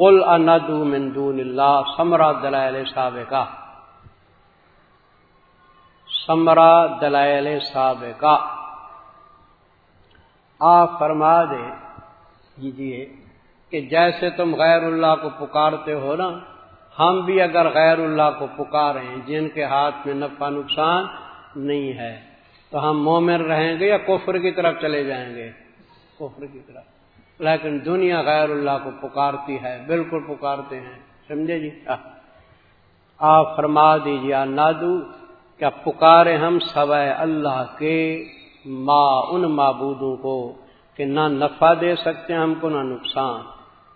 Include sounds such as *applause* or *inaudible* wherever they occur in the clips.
قل اندو من دون اللہ سمرا دلائل سابقہ۔ سمرا دلائل سابقہ۔ آپ فرما دے کیجیے کہ جیسے تم غیر اللہ کو پکارتے ہو نا، ہم بھی اگر غیر اللہ کو پکاریں، جن کے ہاتھ میں نفع نقصان نہیں ہے، تو ہم مومن رہیں گے یا کفر کی طرف چلے جائیں گے؟ کفر کی طرف۔ لیکن دنیا غیر اللہ کو پکارتی ہے، بالکل پکارتے ہیں۔ سمجھے جی؟ آپ فرما دیجیے نادو، کیا پکارے ہم سوائے اللہ کے ماں ان معبودوں کو کہ نہ نفع دے سکتے ہم کو، نہ نقصان۔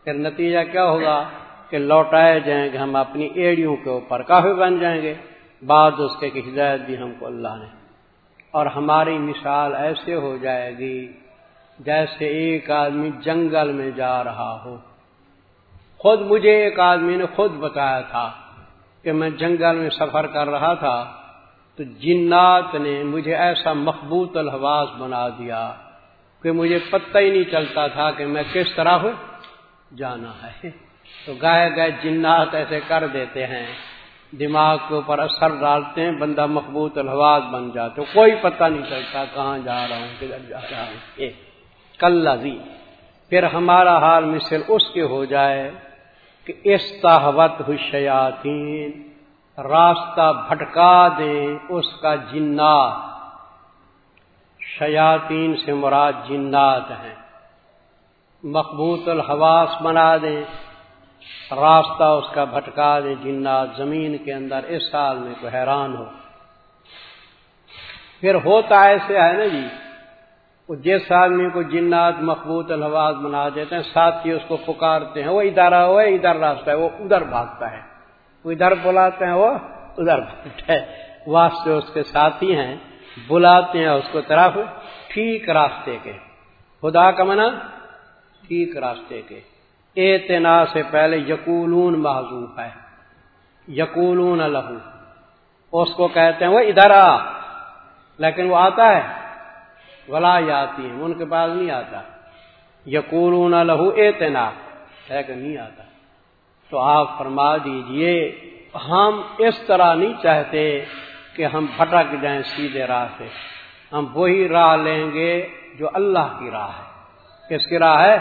پھر نتیجہ کیا ہوگا کہ لوٹائے جائیں گے ہم اپنی ایڑیوں کے اوپر، کافی بن جائیں گے۔ بعد اس کے ہدایت دی ہم کو اللہ نے۔ اور ہماری مثال ایسے ہو جائے گی جیسے ایک آدمی جنگل میں جا رہا ہو۔ خود مجھے ایک آدمی نے خود بتایا تھا کہ میں جنگل میں سفر کر رہا تھا، تو جنات نے مجھے ایسا مقبوط الحواس بنا دیا کہ مجھے پتہ ہی نہیں چلتا تھا کہ میں کس طرح ہوں۔ جانا ہے۔ تو گائے گائے جنات ایسے کر دیتے ہیں۔ دماغ کے اوپر اثر ڈالتے ہیں، بندہ مقبوط الحواز بن جاتے کوئی پتہ نہیں چلتا کہاں جا رہا ہوں، کدھر جا رہا ہوں۔ کل پھر ہمارا حال مثل اس کے ہو جائے کہ استحوت حشیاتین راستہ بھٹکا دیں اس کا جنات۔ شیاتین سے مراد جنات ہیں۔ مقبوط الحواس بنا دیں راستہ اس کا بھٹکا دے، جنات زمین کے اندر اس سال میں کوئی حیران ہو۔ پھر ہوتا ایسے ہے نا جی جس آدمی کو جنات مقبوط الحواز بنا دیتے ہیں ساتھ ہی اس کو پکارتے ہیں، وہ ادھر ہو ادھر راستہ ہے، وہ ادھر بھاگتا ہے۔ وہ ادھر بلاتے ہیں، وہ ادھر بھاگتا ہے۔ واسطے اس کے ساتھی ہیں، بلاتے ہیں اس کو طرف ٹھیک راستے کے۔ خدا کا منع، ٹھیک راستے کے۔ اعتنا سے پہلے یقولون معذوف ہے۔ یقولون لہو۔ اس کو کہتے ہیں، وہ ادھر آ۔ لیکن وہ آتا ہے۔ ولا آتی ہے ان کے پاس نہیں آتا۔ یقولون لہو اعتنا لیکن نہیں آتا۔ تو آپ فرما دیجیے، ہم اس طرح نہیں چاہتے کہ ہم بھٹک جائیں سیدھے راہ سے۔ ہم وہی راہ لیں گے جو اللہ کی راہ ہے۔ کس کی راہ ہے؟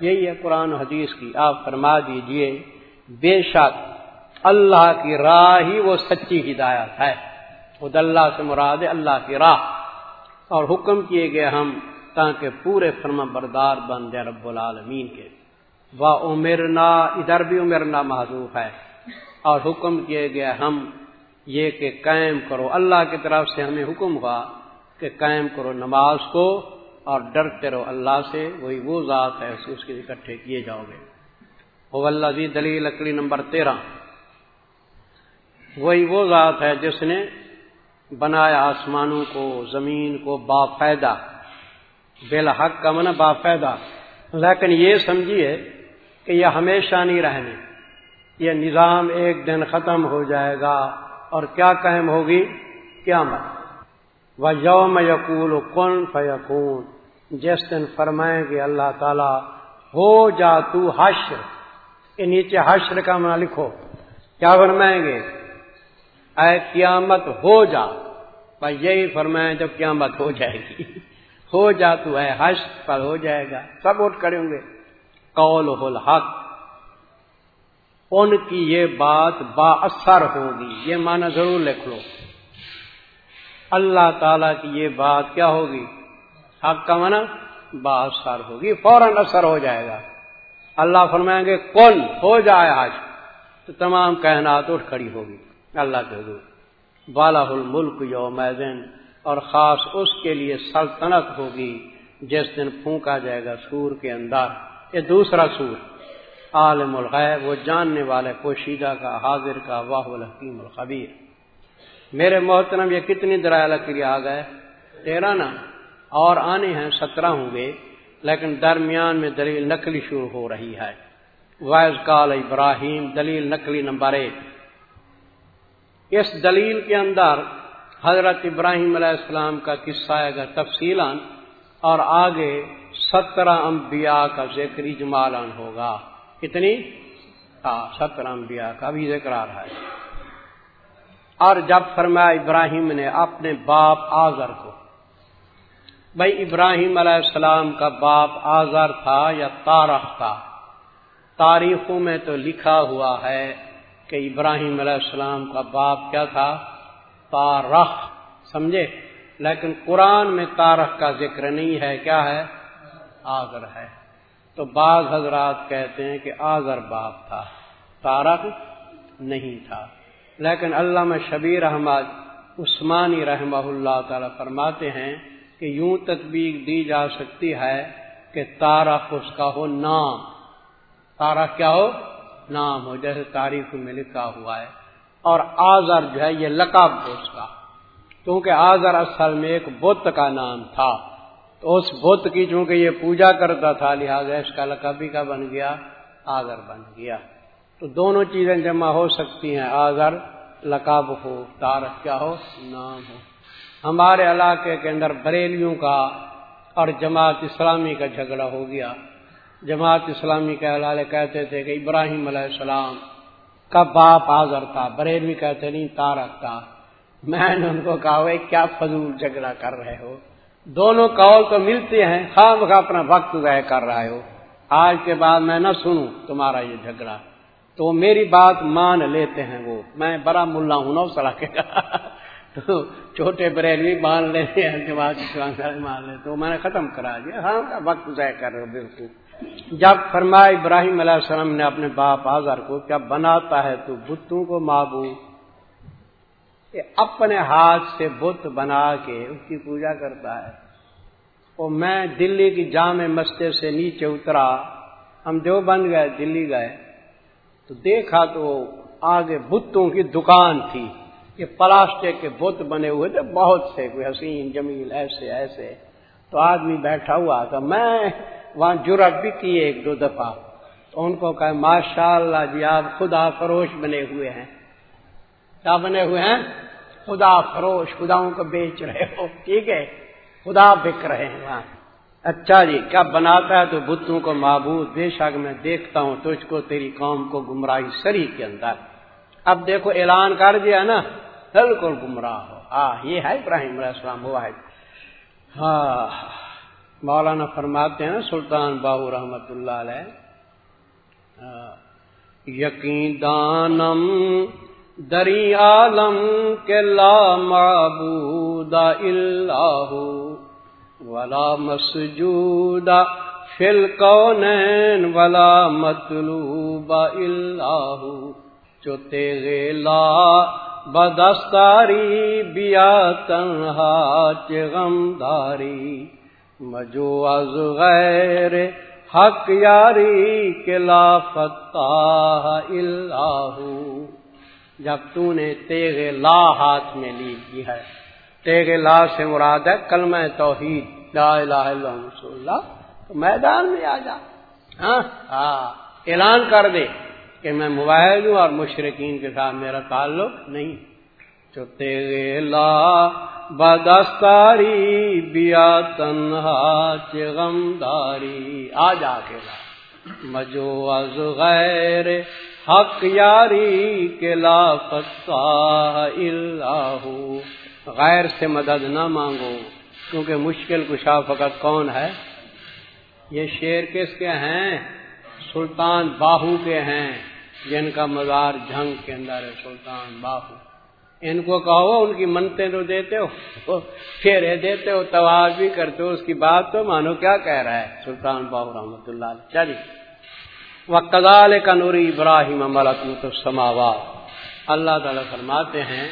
یہی ہے قرآن حدیث کی۔ آپ فرما دیجیے، بے شک اللہ کی راہ ہی وہ سچی ہدایت ہے۔ خود اللہ سے مراد اللہ کی راہ۔ اور حکم کیے گئے ہم تاکہ پورے فرما بردار بن جائے رب العالمین کے۔ وہ عمرنا ادھر بھی عمرنا معذوف ہے۔ اور حکم کیے گئے ہم یہ کہ قائم کرو۔ اللہ کی طرف سے ہمیں حکم ہوا کہ قائم کرو نماز کو اور ڈرتے رہو اللہ سے، وہی وہ ذات ہے، اس کے اکٹھے کیے جاؤ گے۔ وہ اللہ دلیل لکڑی نمبر تیرہ۔ وہی وہ ذات ہے جس نے بنایا آسمانوں کو، زمین کو باقاعدہ بالحق کا من باقاعدہ لیکن یہ سمجھیے کہ یہ ہمیشہ نہیں رہنے۔ یہ نظام ایک دن ختم ہو جائے گا اور کیا قائم ہوگی؟ کیا مت و یوم یقول کن فیقون جس دن فرمائیں گے اللہ تعالی، ہو جا تو حشر۔ کے نیچے حشر کا منا لکھو۔ کیا فرمائیں گے؟ اے قیامت ہو جا۔ بھائی یہی فرمائیں جب قیامت ہو جائے گی۔ ہو جا تو اے حشر پر ہو جائے گا۔ سب اٹھ کریں گے۔ قول الحق۔ ان کی یہ بات با اثر ہوگی۔ یہ معنی ضرور لکھ لو۔ اللہ تعالی کی یہ بات کیا ہوگی؟ حق کا منع با اثر ہوگی، فوراً اثر ہو جائے گا۔ اللہ فرمائیں گے کون ہو جائے آج تو تمام کہنات اٹھ کھڑی ہوگی۔ اللہ کے حضور۔ بالا الملک یوم اور خاص اس کے لیے سلطنت ہوگی جس دن پھونکا جائے گا سور کے اندر۔ یہ دوسرا سور۔ عالم الغیب، وہ جاننے والے پوشیدہ کا، حاضر کا، واہ الحکیم الخبیر۔ میرے محترم، یہ کتنی درائل کے لیے آ گئے؟ تیرہ نا؟ اور آنے ہیں سترہ ہوں گے، لیکن درمیان میں دلیل نقلی شروع ہو رہی ہے۔ وائز کال ابراہیم دلیل نقلی نمبر ایک۔ اس دلیل کے اندر حضرت ابراہیم علیہ السلام کا قصہ گا تفصیل اور آگے سترہ انبیاء کا ذکر اجمالان ہوگا۔ کتنی؟ ہاں ستر انبیاء کا بھی ذکر آ رہا ہے۔ اور جب فرمایا ابراہیم نے اپنے باپ آزر کو، بھائی ابراہیم علیہ السلام کا باپ آزر تھا یا تارخ تھا؟ تاریخوں میں تو لکھا ہوا ہے کہ ابراہیم علیہ السلام کا باپ کیا تھا؟ تارخ سمجھے؟ لیکن قرآن میں تارخ کا ذکر نہیں ہے، کیا ہے؟ آزر ہے۔ تو بعض حضرات کہتے ہیں کہ آزر باپ تھا تارخ نہیں تھا۔ لیکن علامہ شبیر احمد عثمانی رحمہ اللہ تعالی فرماتے ہیں کہ یوں تطبیق دی جا سکتی ہے کہ تارخ اس کا ہو نام۔ تارخ کیا ہو؟ نام ہو، جیسے تاریخ میں لکھا ہوا ہے۔ اور آزر جو ہے، یہ لقب اس کا۔ کیونکہ آزر اصل میں ایک بت کا نام تھا، تو اس بت کی چونکہ یہ پوجا کرتا تھا، لہٰذا اس کا لقب کا بن گیا، آزر بن گیا۔ تو دونوں چیزیں جمع ہو سکتی ہیں۔ آزر، لقب ہو، تارک کیا ہو، نام ہو۔ ہمارے علاقے کے اندر بریلیوں کا اور جماعت اسلامی کا جھگڑا ہو گیا۔ جماعت اسلامی کے حلالے کہتے تھے کہ ابراہیم علیہ السلام کا باپ آزر تھا بریلوی کہتے نہیں تارک تھا۔ میں نے ان کو کہا وہ کیا فضول جھگڑا کر رہے ہو؟ دونوں کال تو ملتے ہیں خام کا اپنا وقت ضائع کر رہے ہو۔ آج کے بعد میں نہ سنوں تمہارا یہ جھگڑا۔ تو میری بات مان لیتے ہیں وہ۔ میں بڑا ملا ہوں نا صلاح کے۔ تو چھوٹے بریلوی مان لیتے ہیں، جماعت مان لیتے تو میں نے ختم کرا دیا۔ ہاں وقت ضائع کر رہے ہو، بالکل۔ جب فرمایا ابراہیم علیہ السلام نے اپنے باپ آزار کو کیا بناتا ہے تو بتوں کو معبود؟ اپنے ہاتھ سے بت بنا کے اس کی پوجا کرتا ہے۔ اور میں دلی کی جامع مسجد سے نیچے اترا، ہم جو بن گئے، دلی گئے۔ تو دیکھا تو آگے بتوں کی دکان تھی۔ یہ پلاسٹک کے بت بنے ہوئے تھے، بہت سے، کوئی حسین، جمیل، ایسے ایسے۔ تو آدمی بیٹھا ہوا تھا میں وہاں جرت بھی کی ایک دو دفعہ۔ تو ان کو کہ ماشاء اللہ جی آپ خدا فروش بنے ہوئے ہیں۔ کیا بنے ہوئے ہیں؟ خدا فروش، خداؤں کو بیچ رہے ہو۔ ٹھیک ہے؟ خدا بک رہے ہیں وہاں۔ اچھا جی کیا بناتا ہے تو بتوں کو معبود۔ بے شک میں دیکھتا ہوں تجھ کو، تیری قوم کو گمراہی سری کے اندر۔ اب دیکھو، اعلان کر دیا نا، بالکل گمراہ ہو۔ ہاں یہ ہے ابراہیم علیہ السلام ہوا ہے۔ ہاں۔ مولانا فرماتے ہیں سلطان باہو رحمت اللہ علیہ یقین دانم دری عالم کے لا معبود اللہ، ولا مسجود فل کونین ولا مطلوب اللہ جو تیغے لا بدستاری، بیا تنہا چغمداری۔ مجو از غیر حق یاری کے لا فتح اللہ جب تو نے تیغ لا ہاتھ میں لی کی ہے۔ تیغ لا سے مراد ہے کلمہ توحید۔ لا الہ الا اللہ تو میدان میں آ جا۔ ہاں ہاں اعلان کر دے کہ میں موبائل ہوں اور مشرقین کے ساتھ میرا تعلق نہیں۔ تو تیغ لا بدستاری بیا تنہا چغمداری آ جا کے لا۔ مجو از غیر حق یاری کے لا اللہ۔ غیر سے مدد نہ مانگو، کیونکہ مشکل کشا فقط کون ہے؟ یہ شیر کس کے ہیں؟ سلطان باہو کے ہیں، جن کا مزار جھنگ کے اندر ہے، سلطان باہو۔ ان کو کہو، ان کی منتیں تو دیتے ہو پھیرے دیتے ہو، تواز بھی کرتے ہو، اس کی بات تو مانو کیا کہہ رہا ہے؟ سلطان باہو رحمۃ اللہ چلیے۔ وہ کدال کا نوری ابراہیم ملک سماوات اللہ تعالی فرماتے ہیں،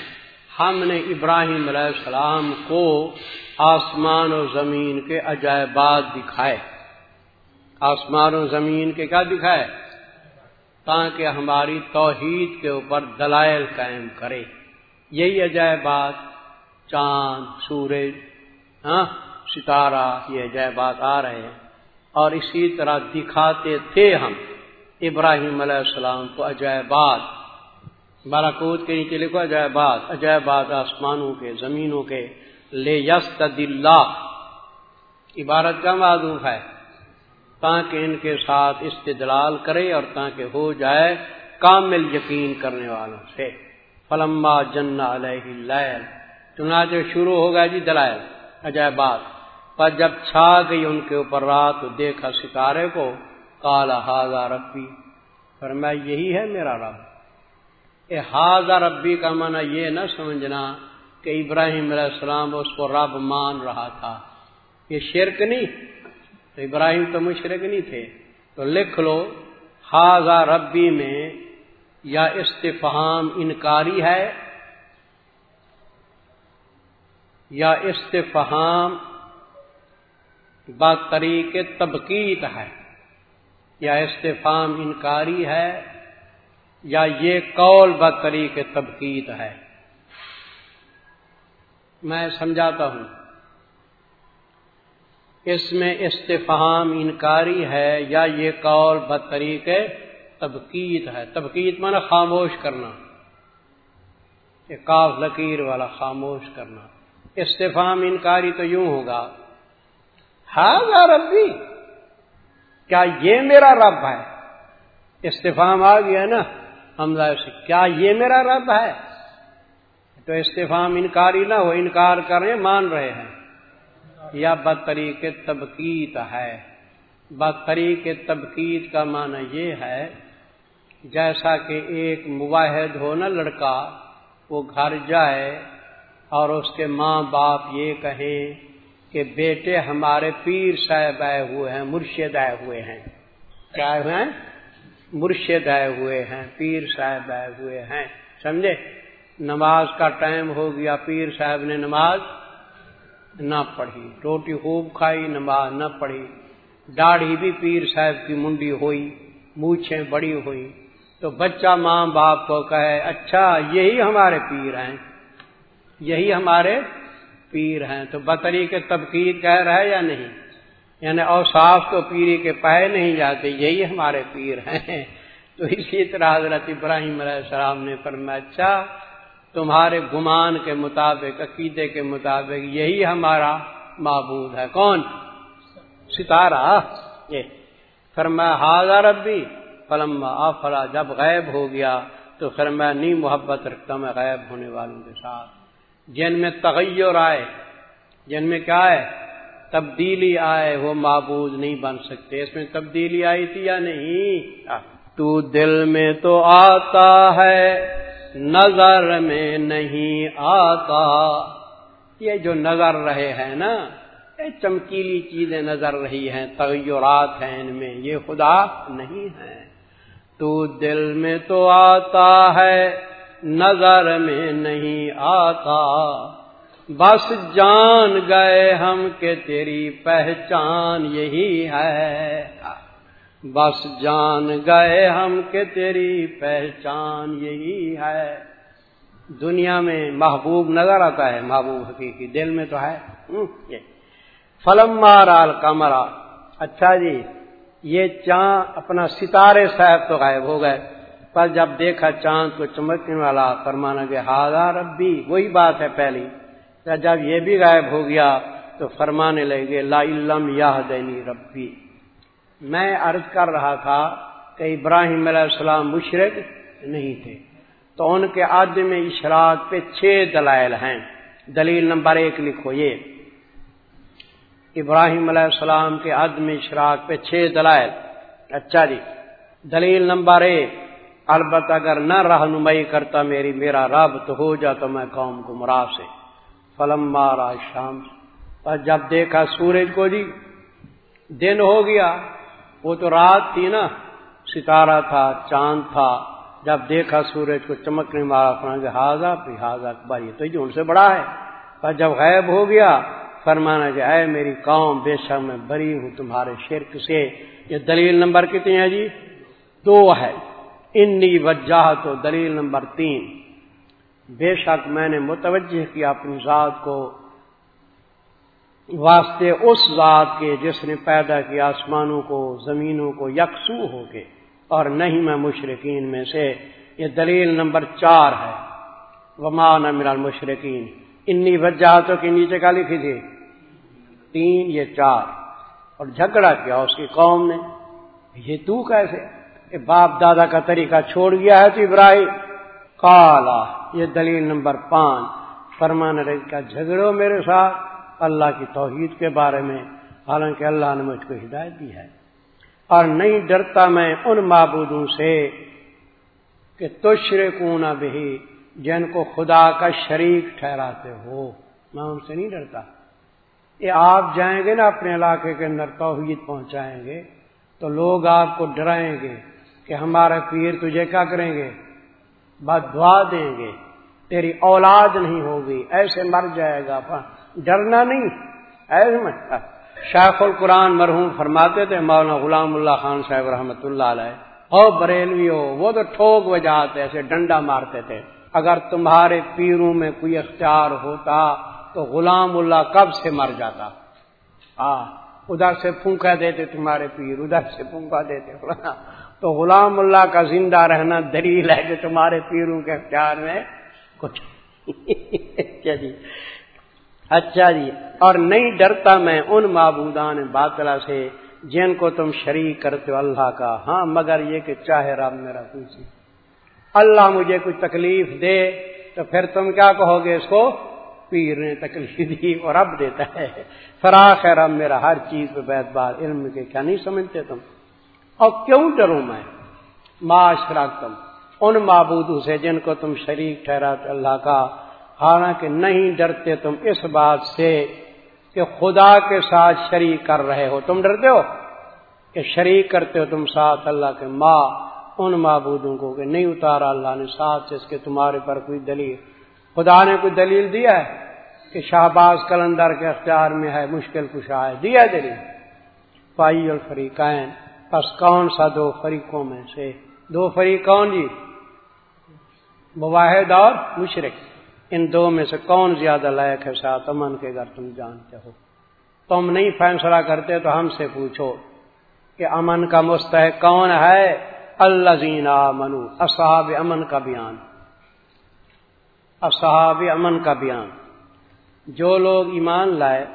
ہم نے ابراہیم علیہ السلام کو آسمان و زمین کے عجائبات دکھائے۔ آسمان و زمین کے کیا دکھائے؟ تاکہ ہماری توحید کے اوپر دلائل قائم کرے۔ یہی عجائبات چاند، سورج ہاں ستارہ، یہ عجائبات آ رہے ہیں۔ اور اسی طرح دکھاتے تھے ہم ابراہیم علیہ السلام کو عجائبات بالاکوت کے نیچے لکھو عجائبات عجائبات آسمانوں کے، زمینوں کے۔ لے یس عبارت کا معذوف ہے۔ تاکہ ان کے ساتھ استدلال کرے اور تاکہ ہو جائے کامل یقین کرنے والوں سے۔ فلما جن علیہ چنانچہ شروع ہوگا جی دلائل، عجائب بات۔ پر جب چھا گئی ان کے اوپر رات دیکھا ستارے کو کالا ہاضا ربی پر میں یہی ہے میرا رب۔ اے ہاضا ربی کا معنی یہ نہ سمجھنا کہ ابراہیم علیہ السلام اس کو رب مان رہا تھا۔ یہ شرک نہیں۔ تو ابراہیم تو مشرق نہیں تھے۔ تو لکھ لو ہاضا ربی میں یا استفہام انکاری ہے یا استفہام بطریق طبقیت ہے یا استفام انکاری ہے یا یہ قول بطریق طبقیت ہے میں سمجھاتا ہوں اس میں استفہام انکاری ہے یا یہ قول بطریق تبکیت ہے۔ تبکیت مانا خاموش کرنا۔ کاف لکیر والا خاموش کرنا۔ استفام انکاری تو یوں ہوگا۔ ہاں ربی، کیا یہ میرا رب ہے؟ استفام آ گیا نا حمزہ سے۔ کیا یہ میرا رب ہے؟ تو استفام انکاری نہ ہو، انکار کریں مان رہے ہیں۔ یا بطریق تبکیت ہے۔ بطریق تبکیت کا معنی یہ ہے جیسا کہ ایک مواحد ہو نا لڑکا، وہ گھر جائے اور اس کے ماں باپ یہ کہیں کہ بیٹے ہمارے پیر صاحب آئے ہوئے ہیں، مرشد آئے ہوئے ہیں۔ کیا ہوئے ہیں؟ مرشد آئے ہوئے ہیں، پیر صاحب آئے ہوئے ہیں۔ سمجھے؟ نماز کا ٹائم ہو گیا، پیر صاحب نے نماز نہ پڑھی۔ روٹی خوب کھائی، نماز نہ پڑھی۔ داڑھی بھی پیر صاحب کی منڈی ہوئی، مونچھیں بڑی ہوئی۔ تو بچہ ماں باپ کو کہے اچھا یہی ہمارے پیر ہیں. یہی ہمارے پیر ہیں۔ تو بطری کے تبکیر کہہ رہا ہے یا نہیں؟ یعنی اوصاف تو پیری کے پائے نہیں جاتے، یہی ہمارے پیر ہیں۔ تو اسی طرح حضرت ابراہیم علیہ السلام نے فرمایا اچھا تمہارے گمان کے مطابق، عقیدے کے مطابق یہی ہمارا معبود ہے۔ کون؟ ستارہ۔ یہ فرمایا حاضر ربی فلم آفلا، جب غائب ہو گیا تو پھر میں نی محبت رکھتا، میں غائب ہونے والوں کے ساتھ۔ جن میں تغیر آئے، جن میں کیا ہے؟ تبدیلی آئے، وہ معبود نہیں بن سکتے۔ اس میں تبدیلی آئی تھی یا نہیں؟ تو دل میں تو آتا ہے، نظر میں نہیں آتا۔ یہ جو نظر رہے ہیں نا، یہ چمکیلی چیزیں نظر رہی ہیں، تغیرات ہیں ان میں۔ یہ خدا نہیں ہے۔ تو دل میں تو آتا ہے، نظر میں نہیں آتا۔ بس جان گئے ہم کہ تیری پہچان یہی ہے۔ بس جان گئے ہم کہ تیری پہچان یہی ہے۔ دنیا میں محبوب نظر آتا ہے، محبوب حقیقی دل میں تو ہے۔ فلم مارال کمرا اچھا جی۔ یہ چاند اپنا ستارے صاحب تو غائب ہو گئے۔ پر جب دیکھا چاند کو چمکنے والا فرمانا کہ ہاضا ربی، وہی بات ہے پہلی۔ جب یہ بھی غائب ہو گیا تو فرمانے لگے، لا علم یا دینی ربی۔ میں عرض کر رہا تھا کہ ابراہیم علیہ السلام مشرق نہیں تھے۔ تو ان کے عدم اشراق پہ چھ دلائل ہیں۔ دلیل نمبر ایک لکھو یہ۔ ابراہیم علیہ السلام کے عدم اشراق پہ چھ دلائل۔ اچھا جی دلیل نمبر ایک، البتہ اگر نہ رہنمائی کرتا میری، میرا رب تو ہو جاتا میں قوم کو مرا سے۔ فلم مارا شام۔ پر جب دیکھا سورج کو جی دن ہو گیا، وہ تو رات تھی نا، ستارہ تھا، چاند تھا۔ جب دیکھا سورج کو چمکنے مارا ہاضا پھر ہاضا بھائی تو یہ ان سے بڑا ہے۔ پر جب غائب ہو گیا فرمانا کہ اے میری قوم، بے شک میں بری ہوں، تمہارے شرک سے۔ یہ دلیل نمبر کتنی ہے جی؟ دو ہے۔ انی وجہ تو دلیل نمبر تین۔ بے شک میں نے متوجہ کیا اپنی ذات کو، واسطے اس ذات کے جس نے پیدا کیا آسمانوں کو، زمینوں کو، یکسو ہو کے۔ اور نہیں میں مشرقین میں سے۔ یہ دلیل نمبر چار ہے۔ ومان میرا مشرقین انی وجہ تو کے نیچے کا لکھی تھی۔ تین یہ چار اور جھگڑا کیا اس کی قوم نے؟ یہ تو کیسے؟ باپ دادا کا طریقہ چھوڑ گیا ہے تو ابراہیم۔ کالا یہ دلیل نمبر پانچ۔ فرمان رہی کا جھگڑو میرے ساتھ۔ اللہ کی توحید کے بارے میں، حالانکہ اللہ نے مجھ کو ہدایت دی ہے۔ اور نہیں ڈرتا میں ان معبودوں سے کہ تشرے کونا بھی جن کو خدا کا شریک ٹھہراتے ہو۔ میں ان سے نہیں ڈرتا۔ یہ آپ جائیں گے نا اپنے علاقے کے اندر توحید پہنچائیں گے، تو لوگ آپ کو ڈرائیں گے کہ ہمارا پیر تجھے کیا کریں گے؟ بد دعا دیں گے۔ تیری اولاد نہیں ہوگی، ایسے مر جائے گا۔ ڈرنا نہیں۔ ایسے شیخ القرآن مرحوم فرماتے تھے، مولانا غلام اللہ خان صاحب رحمۃ اللہ علیہ، او بریلوی ہو وہ تو ٹھوک بجاتے ایسے ڈنڈا مارتے تھے۔ اگر تمہارے پیروں میں کوئی اختیار ہوتا تو غلام اللہ کب سے مر جاتا؟ آ ادھر سے پھونکا دیتے تمہارے پیر، ادھر سے پھونکا دیتے۔ *laughs* تو غلام اللہ کا زندہ رہنا دلیل ہے کہ تمہارے پیروں کے اختیار میں کچھ۔ *laughs* جی؟ اچھا جی اور نہیں ڈرتا میں ان معبودان باطلا سے جن کو تم شریک کرتے ہو اللہ کا۔ ہاں مگر یہ کہ چاہے رب میرا کچھ اللہ مجھے کچھ تکلیف دے تو پھر تم کیا کہو گے اس کو؟ پیر نے تکلیف دی اور رب دیتا ہے۔ فراخ ہے رب میرا ہر چیز پہ بیت بار علم کے کیا نہیں سمجھتے تم؟ اور کیوں ڈروں میں؟ معاشرہ تم۔ ان معبودوں سے جن کو تم شریک ٹھہراتے اللہ کا، حالانکہ نہیں ڈرتے تم اس بات سے کہ خدا کے ساتھ شریک کر رہے ہو۔ تم ڈرتے ہو؟ کہ شریک کرتے ہو تم ساتھ اللہ کے ماں، ان معبودوں کو کہ نہیں اتارا اللہ نے ساتھ سے اس کے تمہارے پر کوئی دلیل۔ خدا نے کوئی دلیل دیا ہے کہ شہباز کلندر کے اختیار میں ہے، مشکل کشا ہے؟ دیا دلیل۔ پائی الفریقین پس کون سا دو فریقوں میں سے؟ دو فریق کون جی مواحد اور مشرق ان دو میں سے کون زیادہ لائق ہے ساتھ؟ امن کے اگر تم جانتے ہو۔ تم نہیں فیصلہ کرتے تو ہم سے پوچھو کہ امن کا مستحق کون ہے؟ اللہ زینا منو اصحاب امن کا بیان۔ اصحاب امن کا بیان۔ جو لوگ ایمان لائے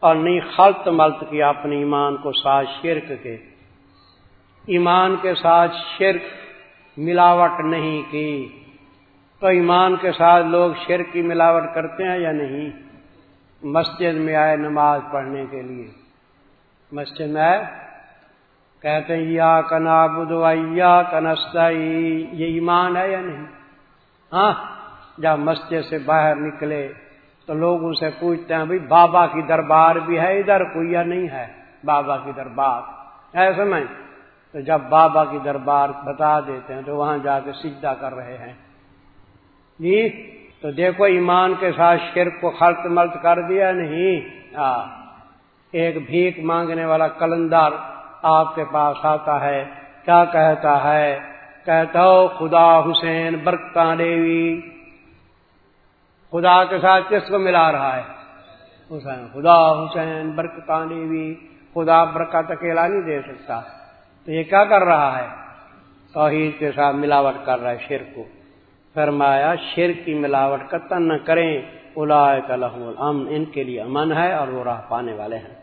اور نہیں خلط ملت کیا اپنے ایمان کو ساتھ شرک کے، ایمان کے ساتھ شرک ملاوٹ نہیں کی۔ تو ایمان کے ساتھ لوگ شر کی ملاوٹ کرتے ہیں یا نہیں؟ مسجد میں آئے نماز پڑھنے کے لیے۔ مسجد میں آئے، کہتے ہیں یا کنا بدویا کنستائی یہ ایمان ہے یا نہیں؟ ہاں؟ جب مسجد سے باہر نکلے تو لوگ ان سے پوچھتے ہیں، بھائی، بابا کی دربار بھی ہے ادھر کوئی یا نہیں ہے؟ بابا کی دربار۔ ایسے میں تو جب بابا کی دربار بتا دیتے ہیں تو وہاں جا کے سجدہ کر رہے ہیں۔ جی تو دیکھو ایمان کے ساتھ شرک کو خلط ملت کر دیا نہیں۔ ایک بھیک مانگنے والا کلندر آپ کے پاس آتا ہے۔ کیا کہتا ہے؟ کہتا ہو، خدا حسین برکتا دیوی۔ خدا کے ساتھ کس کو ملا رہا ہے؟ حسین، خدا، حسین برکتا دیوی خدا برکت اکیلا نہیں دے سکتا۔ تو یہ کیا کر رہا ہے؟ توحید کے ساتھ ملاوٹ کر رہا ہے شیر کو۔ فرمایا شیر کی ملاوٹ قطن نہ کریں۔ الا الامن، ان کے لیے امن ہے اور وہ راہ پانے والے ہیں۔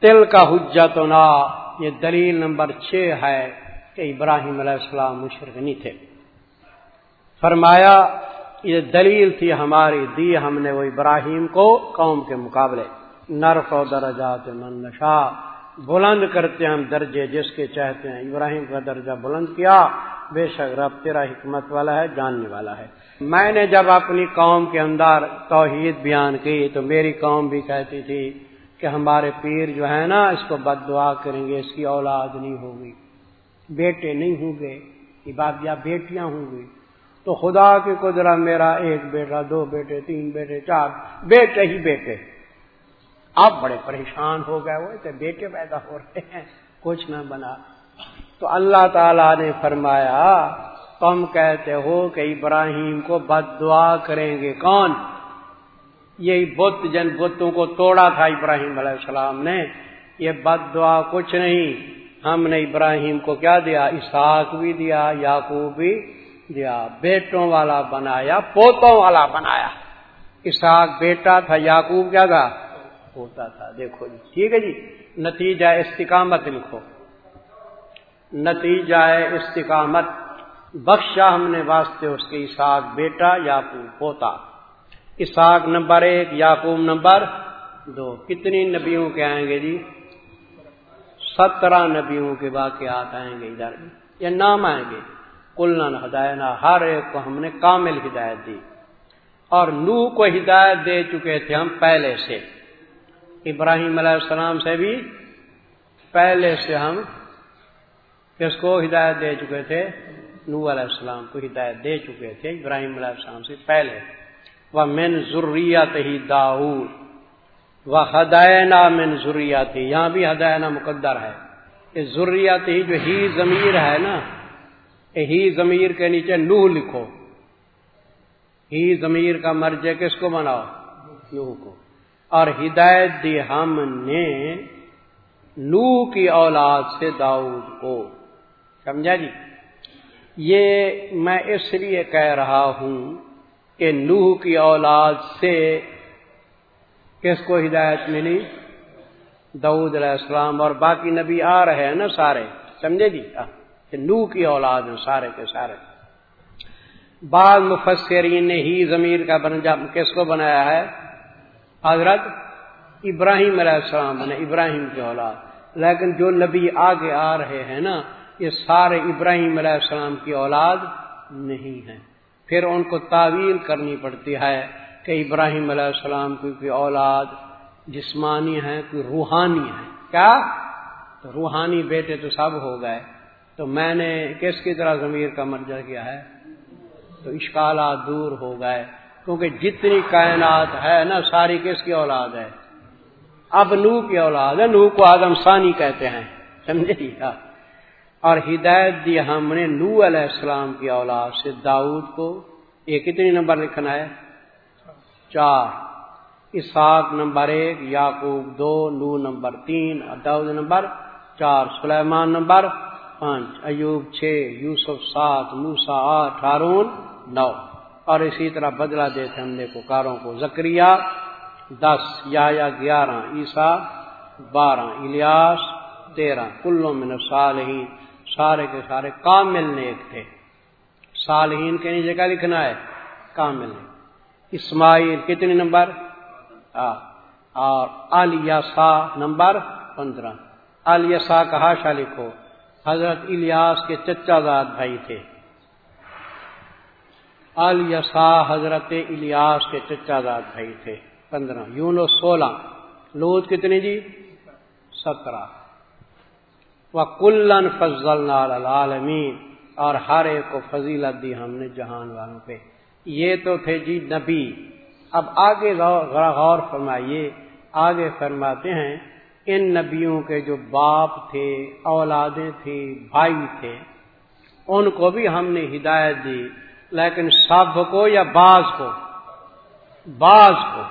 تل کا حجت نا یہ دلیل نمبر چھ ہے کہ ابراہیم علیہ السلام مشرق نہیں تھے۔ فرمایا یہ دلیل تھی ہماری دی ہم نے وہ ابراہیم کو قوم کے مقابلے۔ نرف و درجات من نشا بلند کرتے ہم درجے جس کے چاہتے ہیں۔ ابراہیم کا درجہ بلند کیا۔ بے شک رب تیرا حکمت والا ہے، جاننے والا ہے۔ میں نے جب اپنی قوم کے اندر توحید بیان کی تو میری قوم بھی کہتی تھی کہ ہمارے پیر جو ہے نا، اس کو بد دعا کریں گے، اس کی اولاد نہیں ہوگی۔ بیٹے نہیں ہوں گے یا بیٹیاں ہوں گی۔ تو خدا کی قدرت میرا ایک بیٹا، دو بیٹے، تین بیٹے، چار بیٹے ہی بیٹے۔ آپ بڑے پریشان ہو گئے وہ بیٹے پیدا ہو رہے ہیں، کچھ نہ بنا۔ تو اللہ تعالی نے فرمایا، تم کہتے ہو کہ ابراہیم کو بد دعا کریں گے۔ کون؟ یہ بت، جن بتوں کو توڑا تھا ابراہیم علیہ السلام نے۔ یہ بد دعا کچھ نہیں۔ ہم نے ابراہیم کو کیا دیا؟ اسحاق بھی دیا، یعقوب بھی دیا بیٹوں والا بنایا، پوتوں والا بنایا۔ اسحاق بیٹا تھا، یعقوب کیا تھا؟ ہوتا تھا۔ دیکھو جی ٹھیک ہے جی؟ نتیجہ استقامت لکھو۔ نتیجہ استقامت، بخشا ہم نے واسطے اس کے اساق بیٹا یاقوب پوتا۔ اساق نمبر ایک یاقوب نمبر دو۔ کتنی نبیوں کے آئیں گے جی؟ سترہ نبیوں کے واقعات آئیں گے ادھر۔ یہ نام آئیں گے۔ کلن ہداینا ہر ایک کو ہم نے کامل ہدایت دی۔ اور نو کو ہدایت دے چکے تھے ہم پہلے سے۔ ابراہیم علیہ السلام سے بھی پہلے سے ہم کس کو ہدایت دے چکے تھے؟ نو علیہ السلام کو ہدایت دے چکے تھے، ابراہیم علیہ السلام سے پہلے۔ وہ من ضروریات ہی داؤد۔ وہ ہداینا من ضروریات یہاں بھی ہداینا مقدر ہے۔ یہ ضروریات ہی جو ہی ضمیر ہے نا ہی ضمیر کے نیچے نوح لکھو۔ ہی ضمیر کا مرجے کس کو بناؤ؟ نوح کو۔ اور ہدایت دی ہم نے نو کی اولاد سے داؤد کو۔ سمجھا جی؟ یہ میں اس لیے کہہ رہا ہوں کہ نوح کی اولاد سے کس کو ہدایت ملی؟ دعود علیہ السلام۔ اور باقی نبی آ رہے ہیں نا سارے۔ سمجھے جی؟ ہاں۔ نو کی اولاد ہیں سارے کے سارے۔ بعض مفسرین نے ہی ضمیر کا کس کو بنایا ہے؟ حضرت ابراہیم علیہ السلام بنے ابراہیم کی اولاد۔ لیکن جو نبی آگے آ رہے ہیں نا، یہ سارے ابراہیم علیہ السلام کی اولاد نہیں ہیں۔ پھر ان کو تعویل کرنی پڑتی ہے کہ ابراہیم علیہ السلام کی کوئی اولاد جسمانی ہے، کوئی روحانی ہے۔ کیا؟ روحانی بیٹے تو سب ہو گئے۔ تو میں نے کس کی طرح ضمیر کا مرجع کیا ہے؟ تو اشکالات دور ہو گئے، کیونکہ جتنی کائنات ہے نا، ساری کس کی اولاد ہے؟ اب نو کی اولاد ہے نو کو آدم ثانی کہتے ہیں، سمجھے جی؟ ہاں۔ اور ہدایت دی ہم نے نو علیہ السلام کی اولاد سے داؤد کو، یہ کتنی نمبر لکھنا ہے؟ چار۔ اسحاق نمبر ایک یاقوب دو نو نمبر تین داؤد نمبر چار، سلیمان نمبر پانچ، ایوب چھ، یوسف سات موسا آٹھ، ہارون نو۔ اور اسی طرح بدلا دیتے ہم نے پکاروں کو۔ زکری دس یا گیارہ عیسا بارہ، الیاس تیرہ۔ کلوں میں صالحین سارے کے سارے کامل نیک تھے۔ صالحین کے نیچے کا لکھنا ہے، کامل اسماعیل کتنی نمبر؟ اور الیاسا نمبر پندرہ۔ الیاسا کا ہاشا لکھو۔ حضرت الیاس کے چچا زاد بھائی تھے۔ الیسا حضرت الیاس کے چچا زاد بھائی تھے۔ پندرہ یونو سولہ۔ لوت کتنی جی سترہ۔ وہ کلن فضل عالمین اور ہر ایک کو فضیلت دی ہم نے جہان والوں پہ۔ یہ تو تھے جی نبی۔ اب آگے غور فرمائیے۔ آگے فرماتے ہیں ان نبیوں کے جو باپ تھے، اولادیں تھیں، بھائی تھے، ان کو بھی ہم نے ہدایت دی۔ لیکن سب کو یا بعض کو؟ بعض کو۔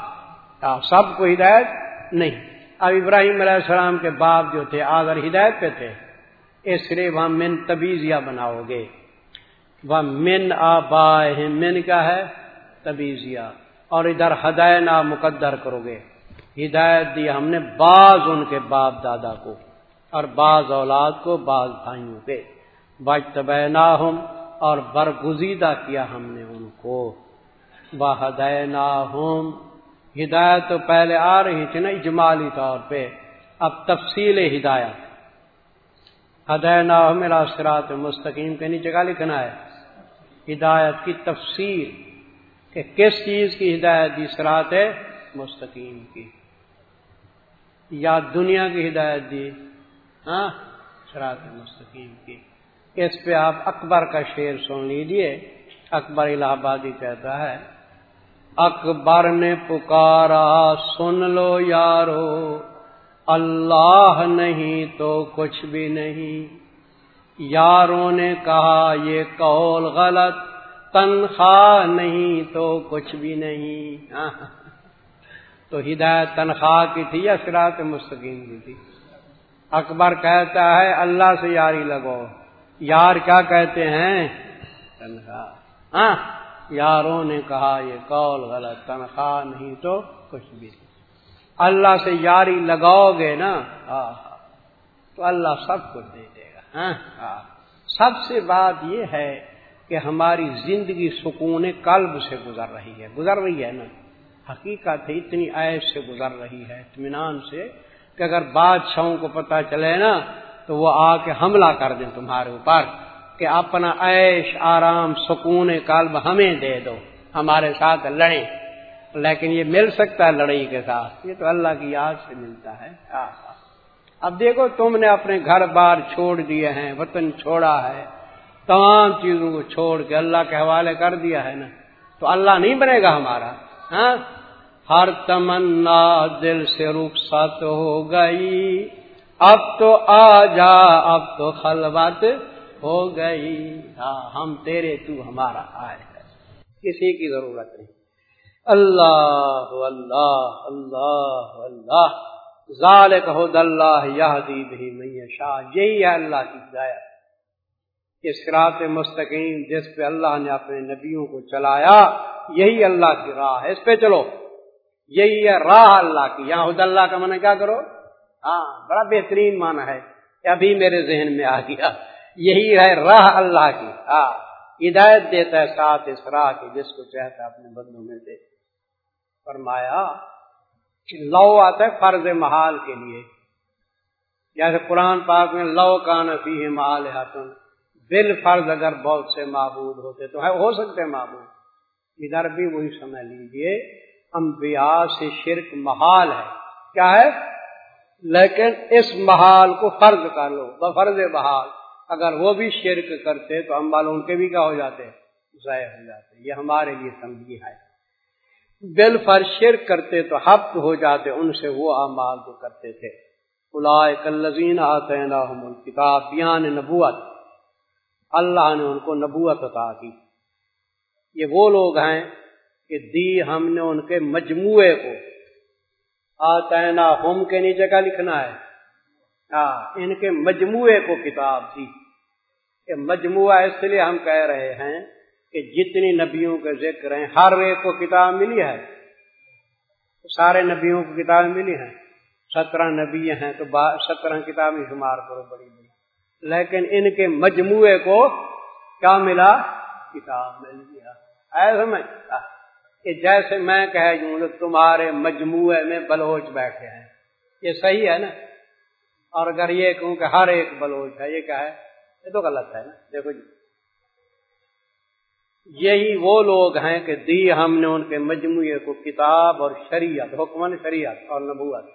سب کو ہدایت نہیں۔ اب ابراہیم علیہ السلام کے باپ جو تھے اگر ہدایت پہ تھے۔ اس لیے وہاں من تبیزیا بناؤ گے۔ وہ من آبا من کیا ہے؟ تبیزیا اور ادھر ہداینا مقدر کرو گے۔ ہدایت دی، ہم نے بعض ان کے باپ دادا کو اور بعض اولاد کو، بعض بھائیوں کے۔ بج ہم اور برگزیدہ کیا ہم نے ان کو۔ ہداینا ہم ہدایت تو پہلے آ رہی تھی نا اجمالی طور پہ۔ اب تفصیل ہدایت۔ ہداینا میرا سرات مستقیم کے نیچے کا لکھنا ہے؟ ہدایت کی تفصیل کہ کس چیز کی ہدایت دی؟ سرات ہے مستقیم کی۔ یا دنیا کی ہدایت دی۔ ہاں؟ سرات مستقیم کی۔ اس پہ آپ اکبر کا شعر سن لیجیے اکبر الہ آبادی کہتا ہے، اکبر نے پکارا، سن لو یارو، اللہ نہیں تو کچھ بھی نہیں۔ یاروں نے کہا، یہ قول غلط، تنخواہ نہیں تو کچھ بھی نہیں۔ ہاں؟ تو ہدایت تنخواہ کی تھی یا سرات مستقیم کی تھی؟ اکبر کہتا ہے، اللہ سے یاری لگو یار کیا کہتے ہیں؟ تنخواہ۔ ہاں یاروں نے کہا یہ قول غلط، تنخواہ نہیں تو کچھ بھی اللہ سے یاری لگاؤ گے نا؟ ہاں، ہاں۔ تو اللہ سب کو دے دے گا۔ ہاں،, ہاں۔ سب سے بات یہ ہے کہ ہماری زندگی سکون قلب سے گزر رہی ہے۔ گزر رہی ہے نا؟ حقیقت ہے، اتنی عیش سے گزر رہی ہے، اطمینان سے کہ اگر بادشاہوں کو پتا چلے نا، تو وہ آ کے حملہ کر دیں تمہارے اوپر کہ اپنا عیش، آرام، سکون قلب ہمیں دے دو، ہمارے ساتھ لڑیں۔ لیکن یہ مل سکتا ہے لڑائی کے ساتھ، یہ تو اللہ کی یاد سے ملتا ہے۔ ہاں، ہاں۔ اب دیکھو، تم نے اپنے گھر بار چھوڑ دیے ہیں، وطن چھوڑا ہے، تمام چیزوں کو چھوڑ کے اللہ کے حوالے کر دیا ہے نا۔ تو اللہ نہیں بنے گا ہمارا۔ ہاں؟ ہر تمنا دل سے رخصت ہو گئی۔ اب تو آ جا اب تو خلوت ہو گئی۔ ہاں ہم تیرے تو ہمارا آئے کسی کی ضرورت نہیں۔ اللہ اللہ اللہ اللہ۔ ظال اللہ یادی بھی میں شاہ یہی ہے اللہ کی ہدایت۔ کہ سرات مستقیم جس پہ اللہ نے اپنے نبیوں کو چلایا، یہی اللہ کی راہ ہے۔ اس پہ چلو۔ یہی ہے راہ اللہ کی۔ یہاں حد اللہ کا من کیا کرو؟ ہاں بڑا بہترین مانا ہے۔ ابھی میرے ذہن میں آ گیا۔ یہی ہے راہ اللہ کی۔ ہاں ہدایت دیتا ہے ساتھ اس راہ کی جس کو چاہتا ہے اپنے بدلوں میں دے۔ فرمایا لو آتا ہے فرض محال کے لیے۔ جیسے قرآن پاک میں لو کا نفی محال حتن بال فرض اگر بہت سے معبود ہوتے تو ہے ہو سکتے معبود۔ ادھر بھی وہی سمجھ لیجیے انبیاء سے شرک محال ہے۔ کیا ہے؟ لیکن اس محال کو فرض کر لو، بفرض بحال۔ اگر وہ بھی شرک کرتے تو ہم ان کے بھی کیا ہو جاتے؟ ضائع ہو جاتے۔ یہ ہمارے لیے سمجھی ہے۔ بل فر شرک کرتے تو حفظ ہو جاتے، ان سے وہ امال کو کرتے تھے۔ کلزین آتے کتاب بیان نبوت۔ اللہ نے ان کو نبوت عطا کی۔ یہ وہ لوگ ہیں کہ دی ہم نے ان کے مجموعے کو۔ آتینا ہم کے نیچے کا لکھنا ہے۔ ہاں ان کے مجموعے کو کتاب دی کہ مجموعہ اس لیے ہم کہہ رہے ہیں کہ جتنی نبیوں کے ذکر ہیں، ہر ایک کو کتاب ملی ہے۔ سارے نبیوں کو کتاب ملی ہے۔ سترہ نبی ہیں تو سترہ کتابیں شمار کرو بڑی بڑی۔ لیکن ان کے مجموعے کو کیا ملا کتاب مل گیا۔ ایسا میں کہ جیسے میں کہہ دوں تمہارے مجموعے میں بلوچ بیٹھے ہیں۔ یہ صحیح ہے نا؟ اور اگر یہ کہوں کہ ہر ایک بلوچ ہے، یہ کیا ہے؟ یہ تو غلط ہے نا؟ دیکھو جی۔ یہی وہ لوگ ہیں کہ دی ہم نے ان کے مجموعے کو کتاب اور شریعت حکمن شریعت اور نبوت۔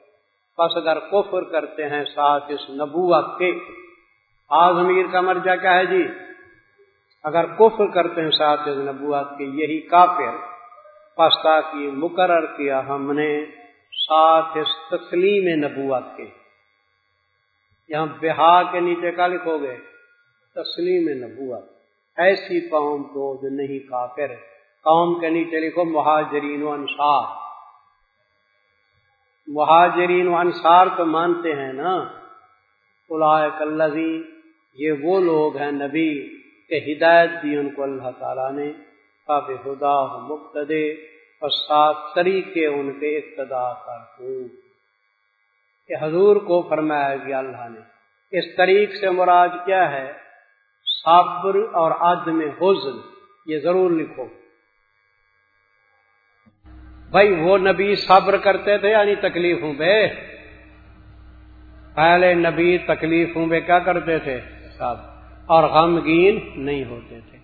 پس اگر کفر کرتے ہیں، ساتھ اس نبوت کے آزمیر کا مرجع کیا ہے جی۔ اگر کفر کرتے ہیں ساتھ اس نبوت کے، یہی کافر پس تاکہ مقرر کیا ہم نے ساتھ اس تسلیم نبوت کے۔ یہاں بہا کے نیچے کا لکھو گے، تسلیم نبوت۔ ایسی قوم کو جو نہیں کافر قوم کے نیچے لکھو مہاجرین و انصار۔ مہاجرین و انصار تو مانتے ہیں نا۔ الزی یہ وہ لوگ ہیں نبی کہ ہدایت دی ان کو اللہ تعالیٰ نے کافی خدا مقتدے اور سات طریقے ان کے ابتدا کر کہ حضور کو فرمایا گیا اللہ نے، اس طریق سے مراد کیا ہے؟ صبر اور عدم حزن، یہ ضرور لکھو۔ بھائی وہ نبی صبر کرتے تھے یعنی تکلیفوں پہ پہلے نبی تکلیفوں پہ کیا کرتے تھے؟ سب اور غمگین نہیں ہوتے تھے۔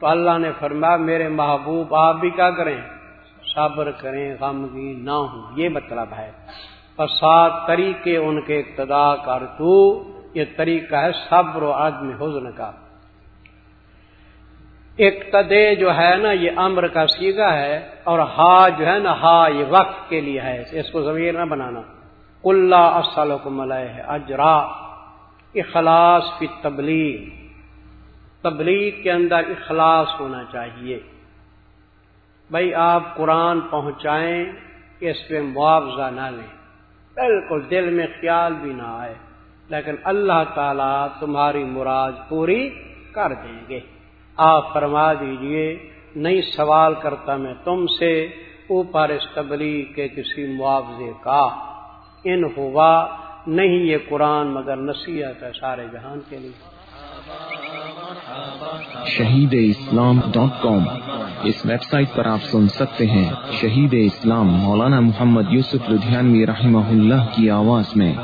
تو اللہ نے فرمایا، میرے محبوب، آپ بھی کیا کریں؟ صبر کریں، غمگین نہ ہوں۔ یہ مطلب ہے۔ اور سات طریقے ان کے اقتدا کر تو یہ طریقہ ہے صبر و عدم حزن کا۔ اقتدے جو ہے نا، یہ امر کا سیگا ہے، اور ہا جو ہے نا، ہا یہ وقت کے لیے ہے۔ اس کو ضمیر نہ بنانا۔ کلّا ہے اجرا اخلاص کی تبلیغ۔ تبلیغ کے اندر اخلاص ہونا چاہیے۔ بھائی آپ قرآن پہنچائیں، اس پہ معاوضہ نہ لیں۔ بالکل دل میں خیال بھی نہ آئے۔ لیکن اللہ تعالیٰ تمہاری مراد پوری کر دیں گے۔ آپ فرما دیجیے، نہیں سوال کرتا میں تم سے اوپر اس تبلیغ کے کسی معاوضے کا۔ ان ہوا نہیں یہ قرآن مگر نصیحت ہے سارے جہان کے لیے۔ Shaheed Islam dot com. اس ویب سائٹ پر آپ سن سکتے ہیں شہید اسلام مولانا محمد یوسف لدھیانوی رحمہ اللہ کی آواز میں۔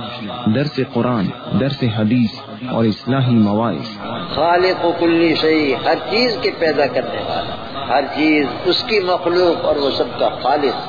درس قرآن درس حدیث اور اصلاحی مواعث۔ خالق و کلی صحیح ہر چیز کے پیدا کرنے والا۔ ہر چیز اس کی مخلوق اور وہ سب کا خالق۔